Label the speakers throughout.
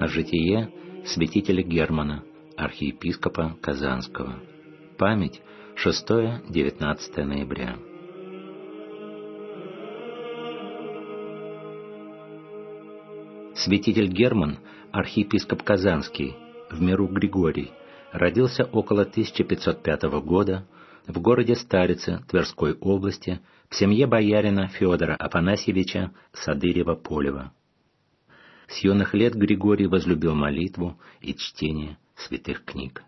Speaker 1: Житие святителя Германа, архиепископа Казанского. Память 6-19 ноября. Святитель Герман, архиепископ Казанский, в миру Григорий, родился около 1505 года в городе Старице Тверской области в семье боярина Федора Афанасьевича Садырева-Полева. С юных лет Григорий возлюбил молитву и чтение святых книг.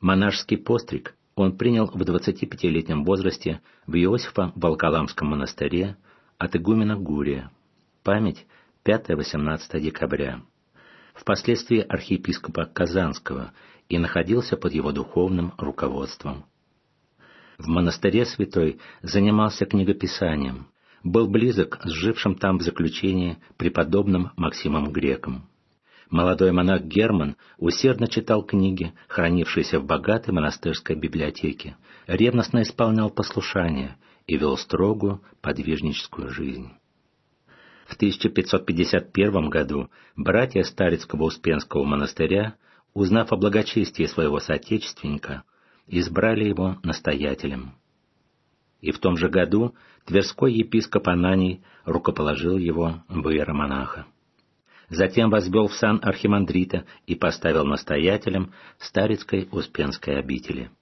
Speaker 1: Монашеский постриг он принял в 25-летнем возрасте в Иосифа Волколамском монастыре от игумена Гурия. Память 5-18 декабря. Впоследствии архиепископа Казанского и находился под его духовным руководством. В монастыре святой занимался книгописанием, был близок с жившим там в заключении преподобным Максимом Греком. Молодой монах Герман усердно читал книги, хранившиеся в богатой монастырской библиотеке, ревностно исполнял послушание и вел строгую подвижническую жизнь. В 1551 году братья Старицкого Успенского монастыря, узнав о благочестии своего соотечественника, избрали его настоятелем. И в том же году Тверской епископ Ананий рукоположил его в иеромонаха. Затем возвел в сан архимандрита и поставил настоятелем Старицкой Успенской обители.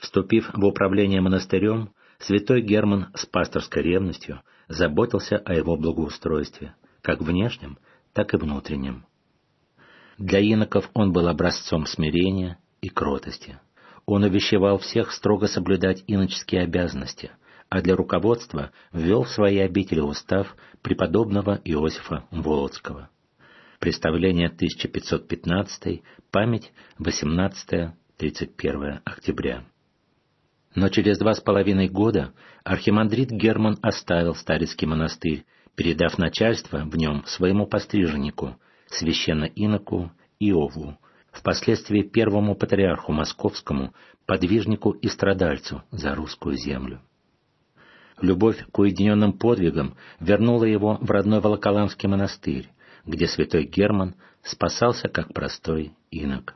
Speaker 1: Вступив в управление монастырем, святой Герман с пасторской ревностью заботился о его благоустройстве, как внешнем, так и внутреннем. Для иноков он был образцом смирения и кротости. Он увещевал всех строго соблюдать иноческие обязанности, а для руководства ввел в свои обители устав преподобного Иосифа Володского. Представление 1515, память 18-31 октября. Но через два с половиной года архимандрит Герман оставил Старицкий монастырь, передав начальство в нем своему постриженнику, священно-иноку Иову, впоследствии первому патриарху московскому, подвижнику и страдальцу за русскую землю. Любовь к уединенным подвигам вернула его в родной Волоколамский монастырь, где святой Герман спасался как простой инок.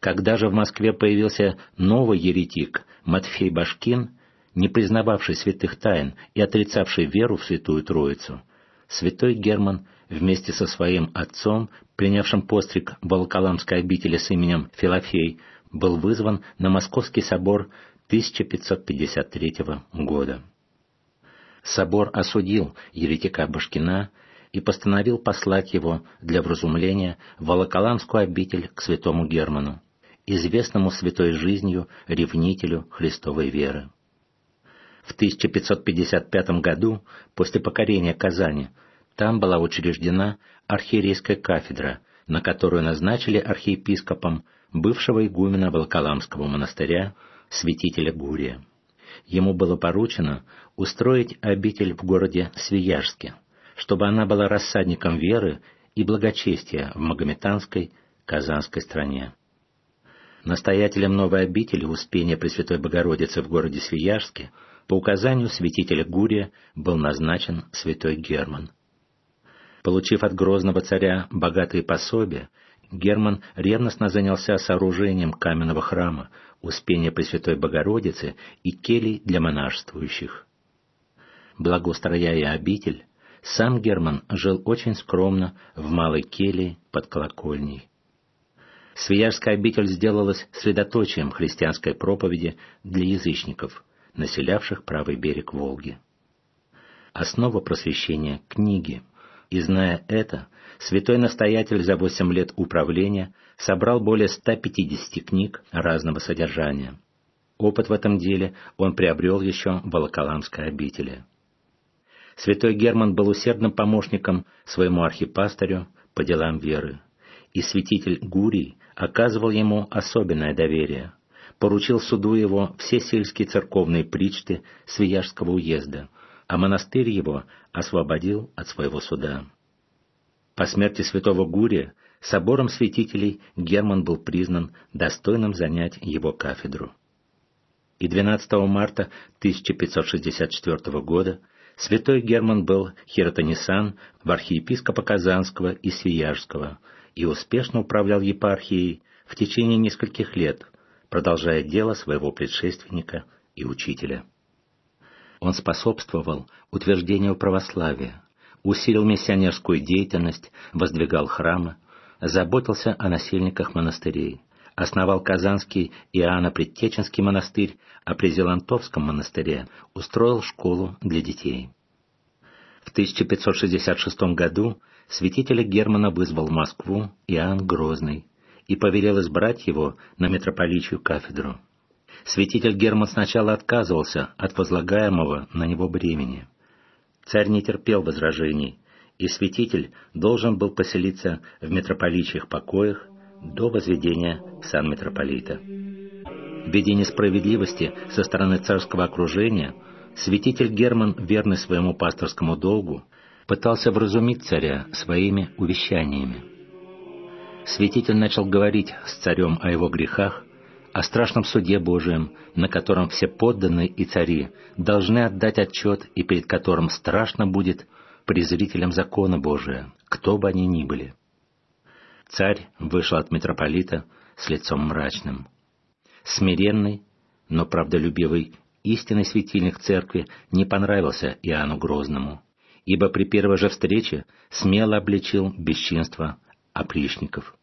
Speaker 1: Когда же в Москве появился новый еретик Матфей Башкин, не признававший святых тайн и отрицавший веру в Святую Троицу, святой Герман вместе со своим отцом, принявшим постриг в Волоколамской обители с именем Филофей, был вызван на Московский собор 1553 года. Собор осудил еретика Башкина и постановил послать его для вразумления в Волоколамскую обитель к святому Герману, известному святой жизнью ревнителю Христовой веры. В 1555 году, после покорения Казани, там была учреждена архиерейская кафедра, на которую назначили архиепископом бывшего игумена Волоколамского монастыря, святителя Гурия. Ему было поручено устроить обитель в городе Свияжске, чтобы она была рассадником веры и благочестия в магометанской Казанской стране. Настоятелем новой обители Успения Пресвятой Богородицы в городе Свияжске по указанию святителя Гурия был назначен святой Герман. Получив от грозного царя богатые пособия, Герман ревностно занялся сооружением каменного храма, Успения Пресвятой Богородицы и келей для монашествующих. Благоустрояя обитель, сам Герман жил очень скромно в малой келье под колокольней. Свияжская обитель сделалась средоточием христианской проповеди для язычников, населявших правый берег Волги. Основа просвещения — книги — и зная это, святой настоятель за восемь лет управления собрал более 150 книг разного содержания. Опыт в этом деле он приобрел еще в Волоколамской обители. Святой Герман был усердным помощником своему архипастырю по делам веры, и святитель Гурий оказывал ему особенное доверие, поручил суду его все сельские церковные причты Свияжского уезда – а монастырь его освободил от своего суда. По смерти святого Гурия собором святителей Герман был признан достойным занять его кафедру. И 12 марта 1564 года Святой Герман был хиротонисан в архиепископа Казанского и Свияжского и успешно управлял епархией в течение нескольких лет, продолжая дело своего предшественника и учителя. Он способствовал утверждению православия, усилил миссионерскую деятельность, воздвигал храмы, заботился о насельниках монастырей, основал Казанский Иоанно-Предтеченский монастырь, а при Зелантовском монастыре устроил школу для детей. В 1566 году святителя Германа вызвал в Москву Иоанн Грозный и повелел избрать его на митрополичью кафедру. Святитель Герман сначала отказывался от возлагаемого на него бремени. Царь не терпел возражений, и святитель должен был поселиться в митрополичьих покоях до возведения сан митрополита. В виде несправедливости со стороны царского окружения святитель Герман, верный своему пасторскому долгу, пытался вразумить царя своими увещаниями. Святитель начал говорить с царем о его грехах, о страшном суде Божием, на котором все подданные и цари должны отдать отчет и перед которым страшно будет презрителям закона Божия, кто бы они ни были. Царь вышел от митрополита с лицом мрачным. Смиренный, но правдолюбивый истинный светильник церкви не понравился Иоанну Грозному, ибо при первой же встрече смело обличил бесчинство опричников.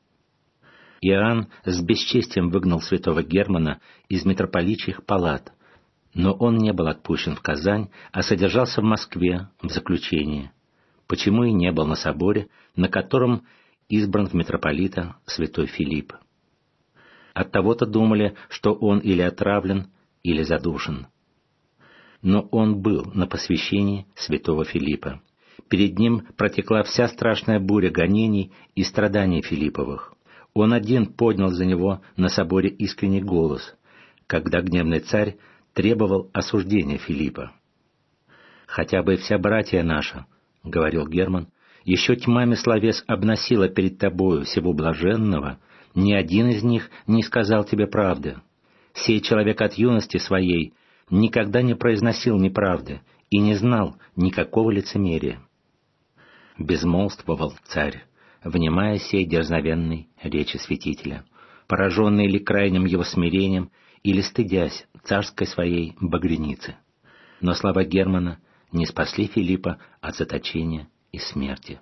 Speaker 1: Иоанн с бесчестием выгнал святого Германа из митрополичьих палат, но он не был отпущен в Казань, а содержался в Москве в заключении, почему и не был на соборе, на котором избран в митрополита святой Филипп. От того-то думали, что он или отравлен, или задушен. Но он был на посвящении святого Филиппа. Перед ним протекла вся страшная буря гонений и страданий Филипповых. Он один поднял за него на соборе искренний голос, когда гневный царь требовал осуждения Филиппа. «Хотя бы вся братья наша», — говорил Герман, — «еще тьмами словес обносила перед тобою всего блаженного, ни один из них не сказал тебе правды. Сей человек от юности своей никогда не произносил неправды и не знал никакого лицемерия». Безмолвствовал царь внимая сей дерзновенной речи святителя, пораженный ли крайним его смирением или стыдясь царской своей багреницы. Но слова Германа не спасли Филиппа от заточения и смерти.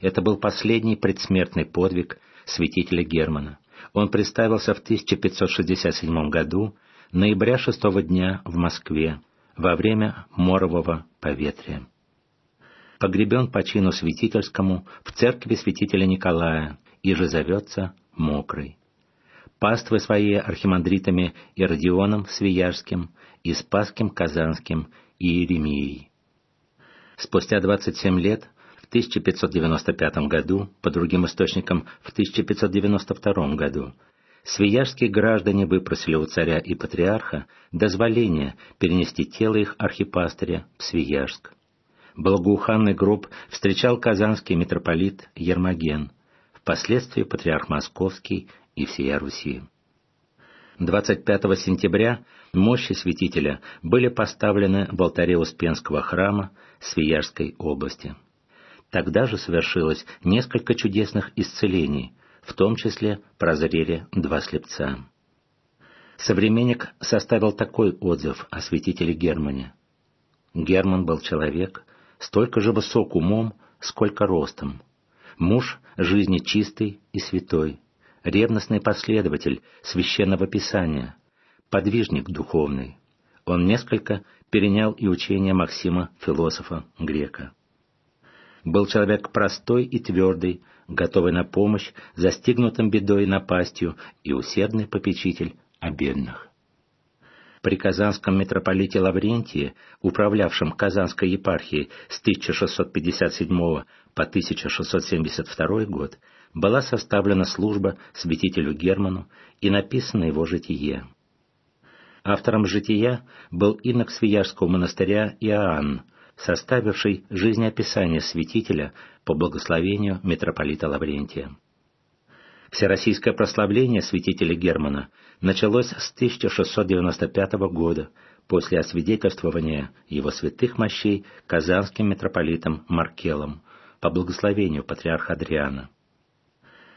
Speaker 1: Это был последний предсмертный подвиг святителя Германа. Он представился в 1567 году, ноября шестого дня в Москве, во время морового поветрия погребен по чину святительскому в церкви святителя Николая, и же зовется Мокрый. Паствы свои архимандритами Иродионом Свияжским и Спасским Казанским и Иеремией. Спустя 27 лет, в 1595 году, по другим источникам в 1592 году, свияжские граждане выпросили у царя и патриарха дозволение перенести тело их архипастыря в Свияжск благоуханный гроб встречал казанский митрополит Ермоген, впоследствии патриарх Московский и всея Руси. 25 сентября мощи святителя были поставлены в алтаре Успенского храма Свияжской области. Тогда же совершилось несколько чудесных исцелений, в том числе прозрели два слепца. Современник составил такой отзыв о святителе Германе. Герман был человек, столько же высок умом, сколько ростом. Муж жизни чистый и святой, ревностный последователь священного писания, подвижник духовный. Он несколько перенял и учение Максима, философа грека. Был человек простой и твердый, готовый на помощь, застигнутым бедой и напастью и усердный попечитель о бедных при казанском митрополите Лаврентии, управлявшем Казанской епархией с 1657 по 1672 год, была составлена служба святителю Герману и написано его житие. Автором жития был инок Свияжского монастыря Иоанн, составивший жизнеописание святителя по благословению митрополита Лаврентия. Всероссийское прославление святителя Германа началось с 1695 года после освидетельствования его святых мощей казанским митрополитом Маркелом по благословению патриарха Адриана.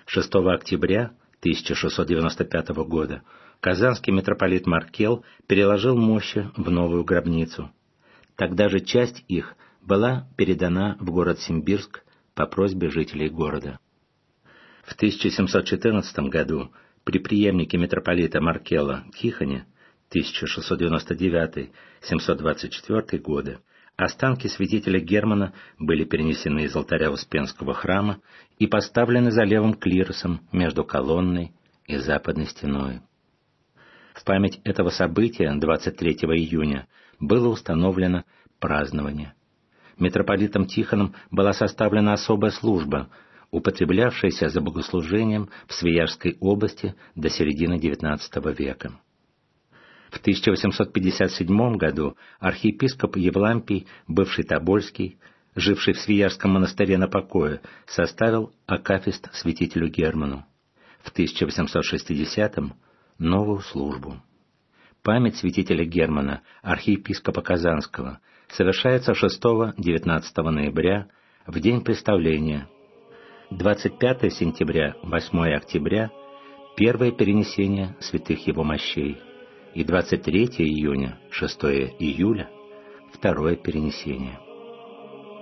Speaker 1: 6 октября 1695 года казанский митрополит Маркел переложил мощи в новую гробницу. Тогда же часть их была передана в город Симбирск по просьбе жителей города. В 1714 году при преемнике митрополита Маркела Тихоне 1699-724 годы останки святителя Германа были перенесены из алтаря Успенского храма и поставлены за левым клиросом между колонной и западной стеной. В память этого события 23 июня было установлено празднование. Митрополитом Тихоном была составлена особая служба, употреблявшаяся за богослужением в Свияжской области до середины XIX века. В 1857 году архиепископ Евлампий, бывший Тобольский, живший в Свияжском монастыре на покое, составил акафист святителю Герману. В 1860-м — новую службу. Память святителя Германа, архиепископа Казанского, совершается 6-19 ноября, в день представления. 25 сентября, 8 октября — первое перенесение святых его мощей. И 23 июня, 6 июля — второе перенесение.